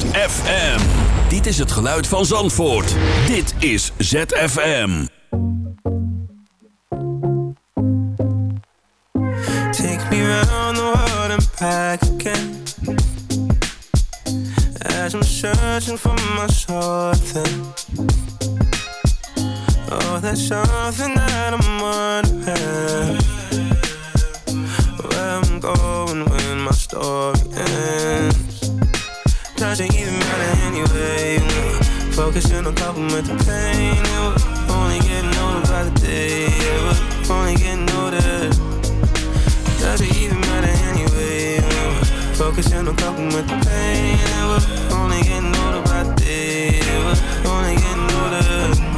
ZFM. Dit is het geluid van Zandvoort. Dit is ZFM. Take me round the world and back again. As I'm searching for my something. Oh, that's something that I'm wondering. Where I'm going when my story ends. Doesn't even matter anyway. Focusing on coping with the pain. Yeah, we're only getting older by the day. Yeah, we're only getting older. Doesn't even matter anyway. Focusing on coping with the pain. Yeah, we're only getting older by the day. Yeah, we're only getting older.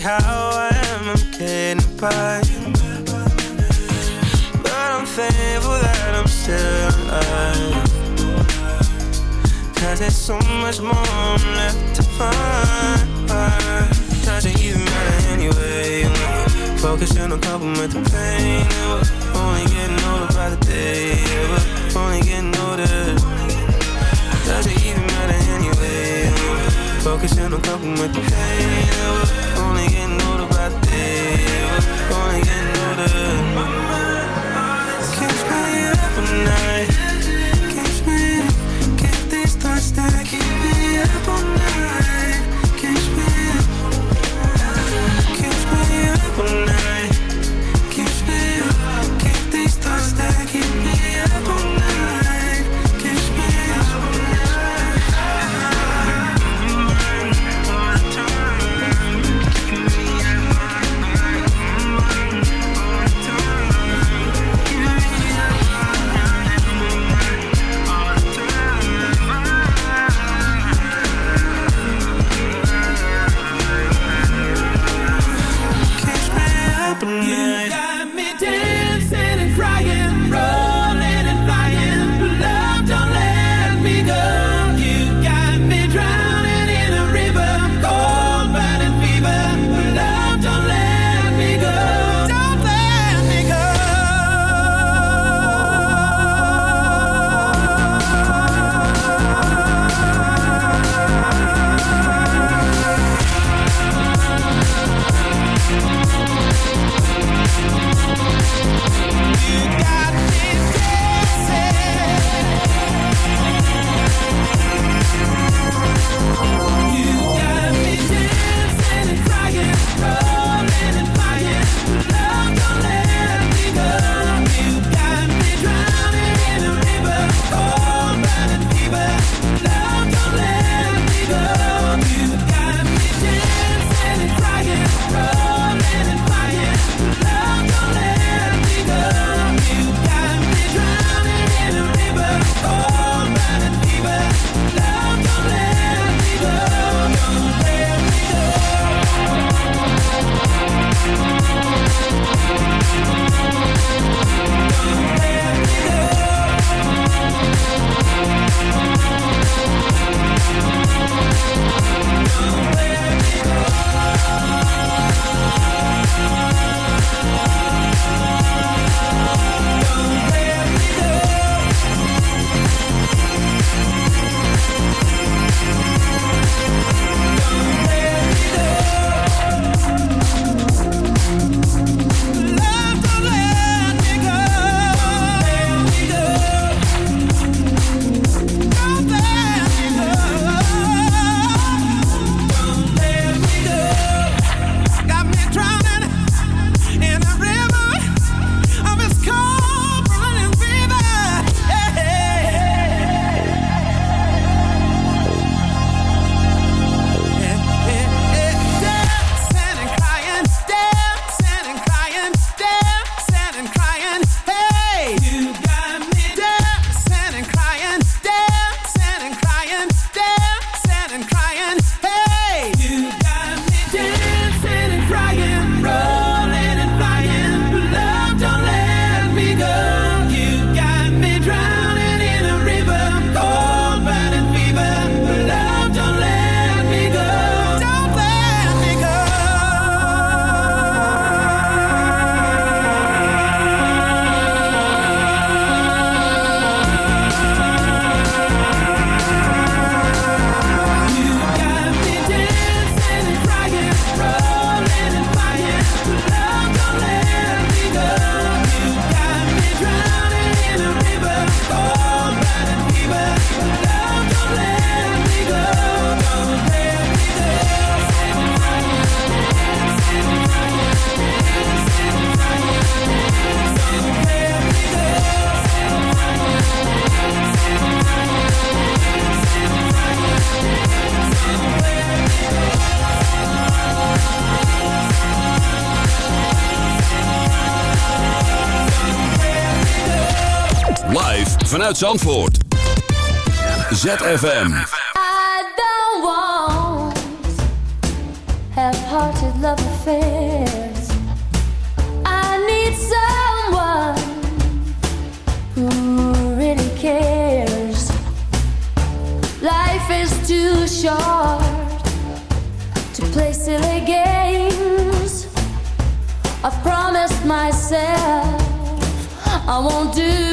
How I am, I'm getting by. But I'm thankful that I'm still alive. Cause there's so much more left to find. Doesn't even matter anyway. Focusing on coping with the pain. Yeah, we're only getting older by the day. Yeah, we're only getting older. Doesn't even. Focusing on coping with the pain. Yeah, only getting older by the day. Yeah, only getting older. Can't stay up all night. Zandvoort. ZFM. I don't want half-hearted love affairs. I need someone who really cares. Life is too short to play silly games. I've promised myself I won't do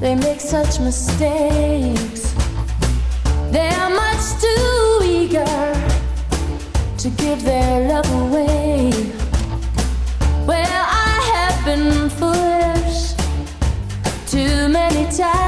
They make such mistakes. They are much too eager to give their love away. Well, I have been foolish too many times.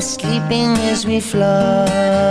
sleeping as we float.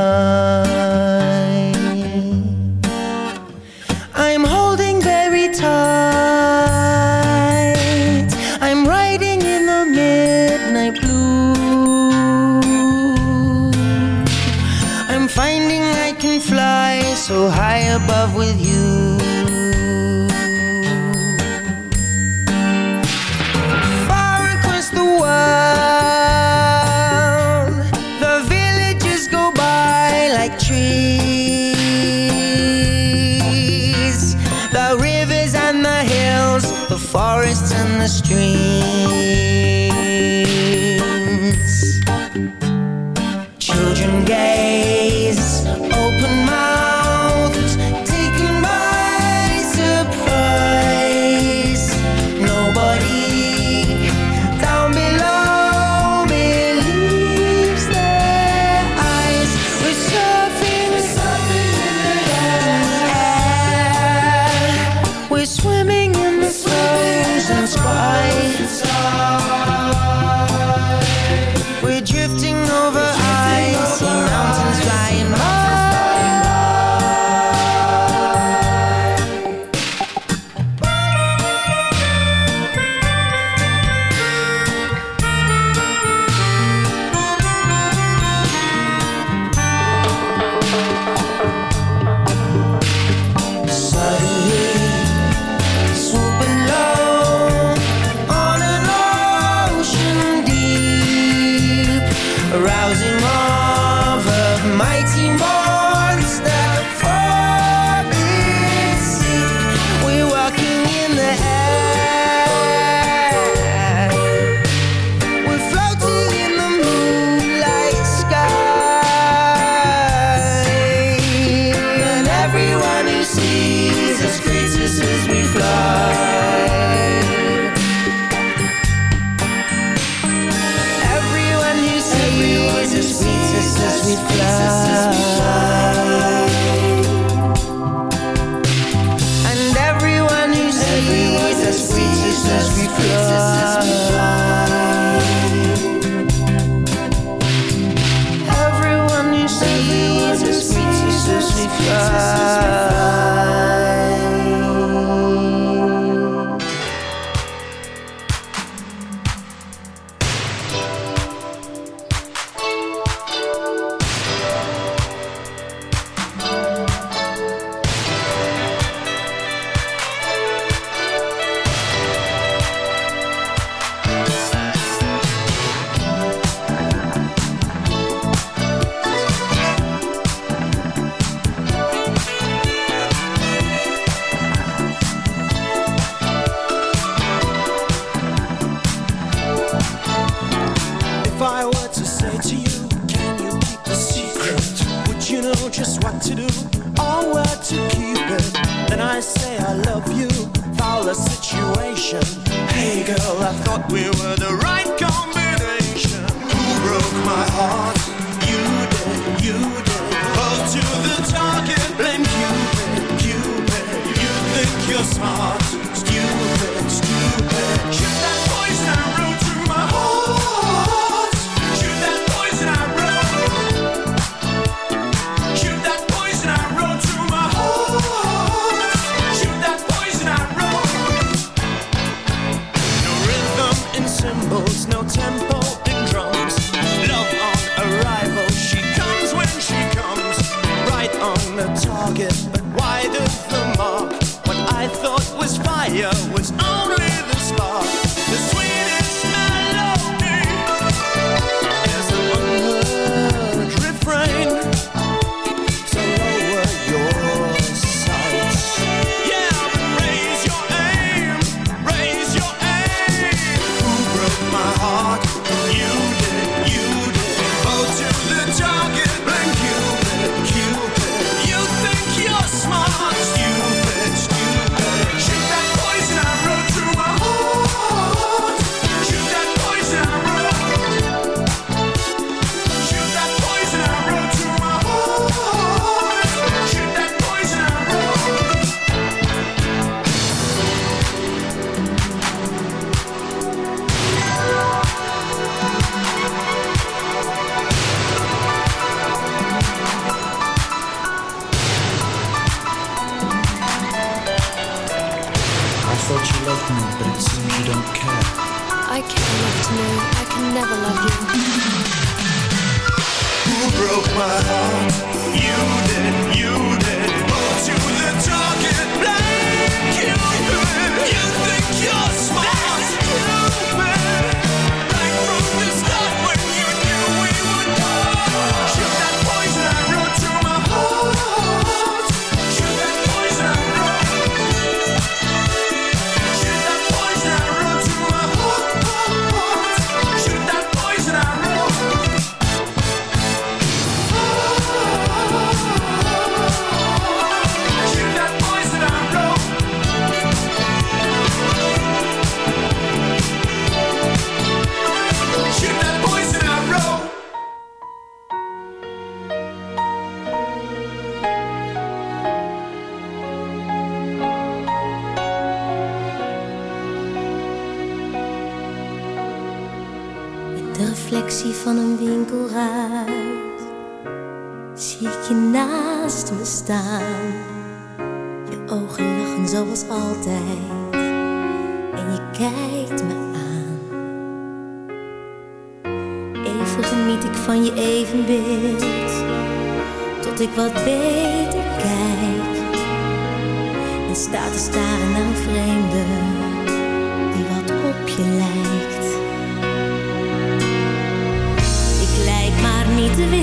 Swimming in the frozen sky.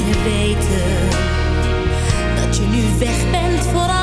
Weten dat je nu weg bent voor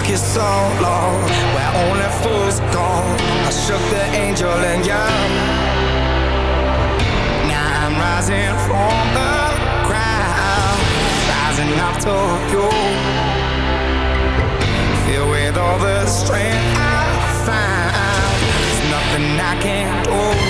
stuck here so long. Where only fools gone. I shook the angel and young Now I'm rising from the ground. Rising up to you. Filled with all the strength I find There's nothing I can't do.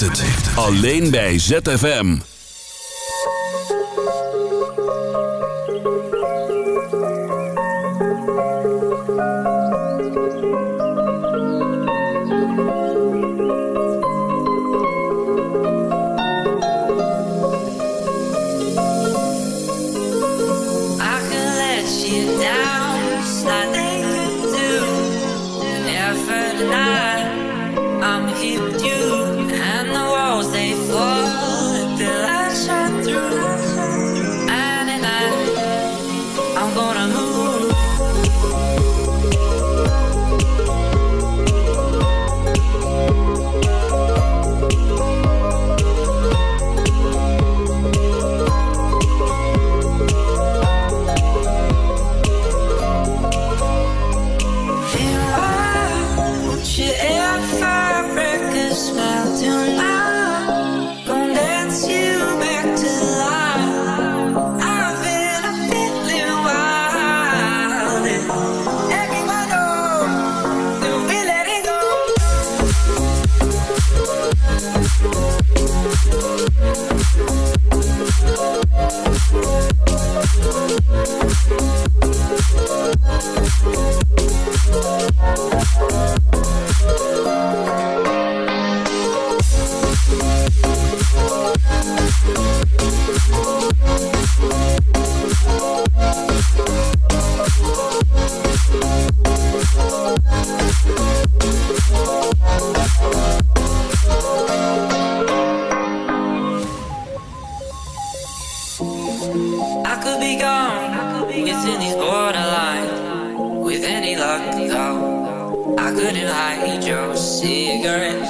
het. Alleen bij ZFM. with any luck, Though I couldn't hide your cigarette.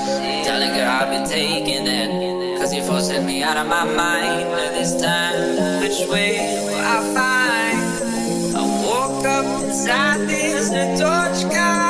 Telling her I've been taking it. Cause you forcing me out of my mind. And this time, which way will I find? I woke up inside this torch guy.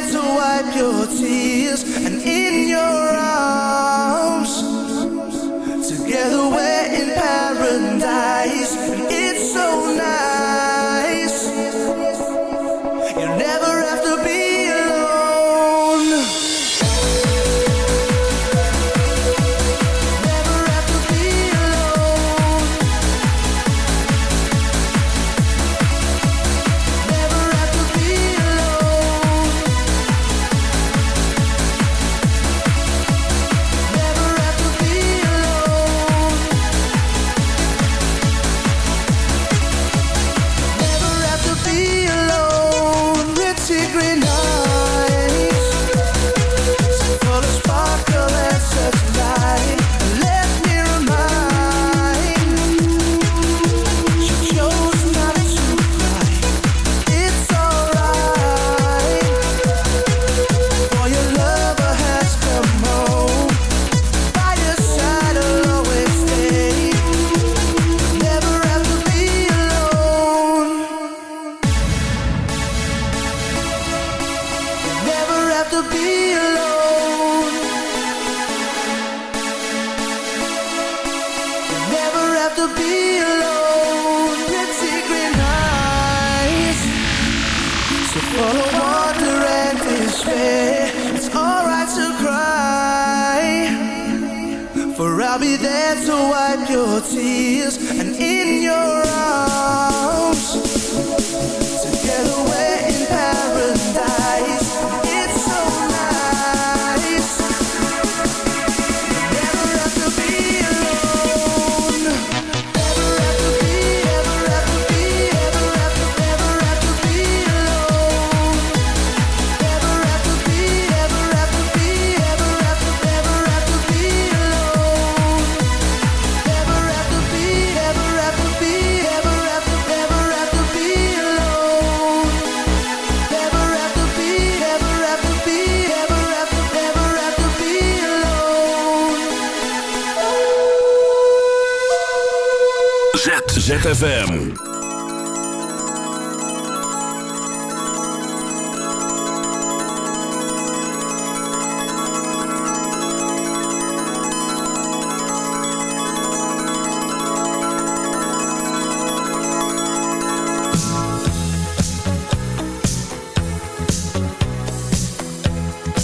to wipe your